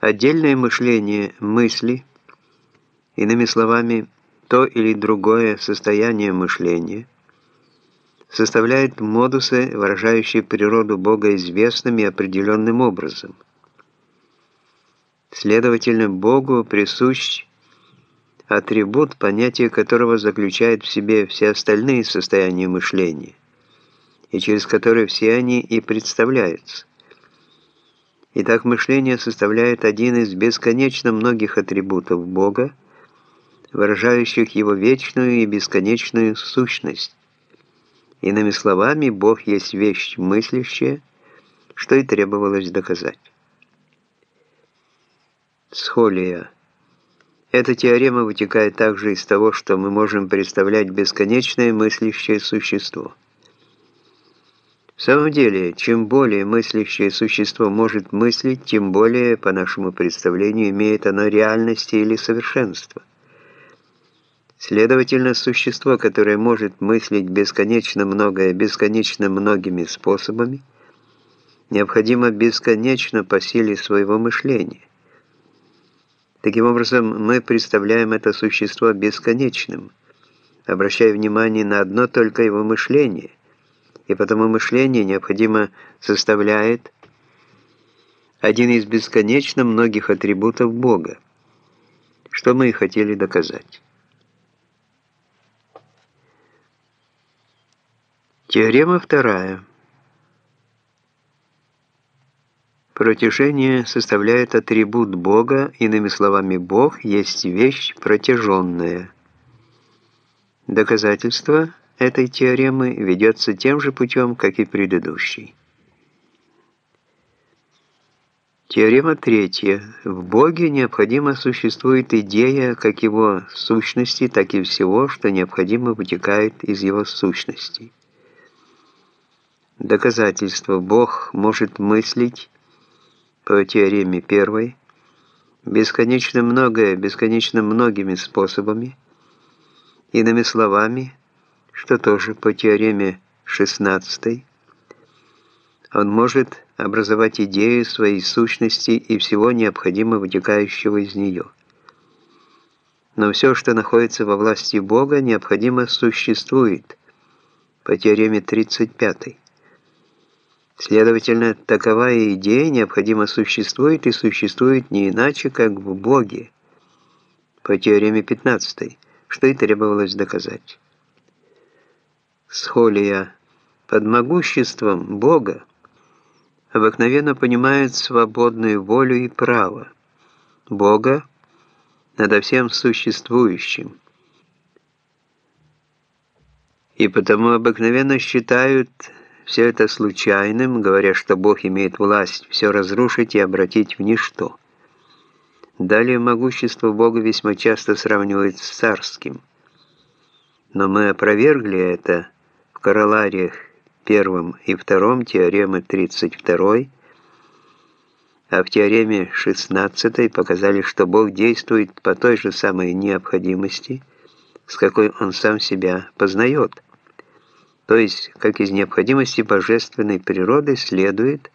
Отдельное мышление мысли, иными словами, то или другое состояние мышления, составляет модусы, выражающие природу Бога известным и определенным образом. Следовательно, Богу присущ атрибут, понятие которого заключает в себе все остальные состояния мышления, и через которые все они и представляются. Итак, мышление составляет один из бесконечно многих атрибутов Бога, выражающих Его вечную и бесконечную сущность. Иными словами, Бог есть вещь мыслящая, что и требовалось доказать. Схолия. Эта теорема вытекает также из того, что мы можем представлять бесконечное мыслящее существо. В самом деле, чем более мыслящее существо может мыслить, тем более, по нашему представлению, имеет оно реальности или совершенство. Следовательно, существо, которое может мыслить бесконечно многое бесконечно многими способами, необходимо бесконечно по силе своего мышления. Таким образом, мы представляем это существо бесконечным, обращая внимание на одно только его мышление, и потому мышление необходимо составляет один из бесконечно многих атрибутов Бога, что мы и хотели доказать. Теорема вторая. Протяжение составляет атрибут Бога, иными словами, Бог есть вещь протяженная. Доказательство этой теоремы ведется тем же путем, как и предыдущий. Теорема третья. В Боге необходимо существует идея как его сущности, так и всего, что необходимо вытекает из его сущности. Доказательство. Бог может мыслить по теореме первой бесконечно многое, бесконечно многими способами, иными словами, что тоже по теореме 16 он может образовать идею своей сущности и всего необходимо вытекающего из нее. Но все, что находится во власти Бога, необходимо существует по теореме 35. Следовательно, таковая идея необходимо существует и существует не иначе, как в Боге, по теореме 15, что и требовалось доказать. Схолия под могуществом Бога обыкновенно понимает свободную волю и право Бога над всем существующим. И потому обыкновенно считают все это случайным, говоря, что Бог имеет власть все разрушить и обратить в ничто. Далее могущество Бога весьма часто сравнивают с царским. Но мы опровергли это в королариях первом и втором теоремы 32 а в теореме 16 показали, что Бог действует по той же самой необходимости, с какой Он сам себя познает – то есть, как из необходимости божественной природы следует,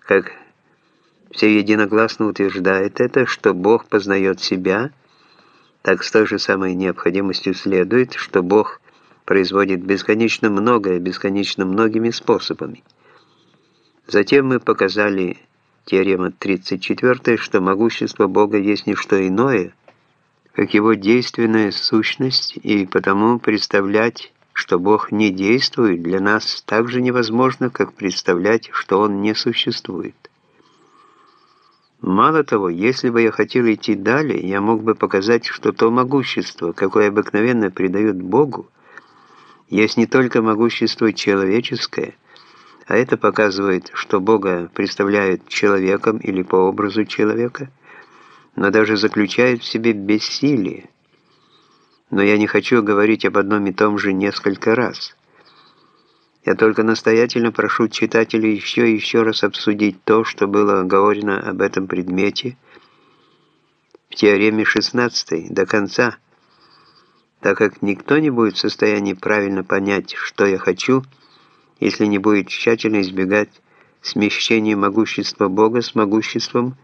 как все единогласно утверждают это, что Бог познает себя, так с той же самой необходимостью следует, что Бог производит бесконечно многое, бесконечно многими способами. Затем мы показали теорема 34, что могущество Бога есть не что иное, как его действенная сущность, и потому представлять что Бог не действует, для нас так же невозможно, как представлять, что Он не существует. Мало того, если бы я хотел идти далее, я мог бы показать, что то могущество, какое обыкновенно придают Богу, есть не только могущество человеческое, а это показывает, что Бога представляют человеком или по образу человека, но даже заключает в себе бессилие но я не хочу говорить об одном и том же несколько раз. Я только настоятельно прошу читателей еще и еще раз обсудить то, что было говорено об этом предмете в теореме 16 до конца, так как никто не будет в состоянии правильно понять, что я хочу, если не будет тщательно избегать смещения могущества Бога с могуществом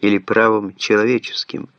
или правом человеческим –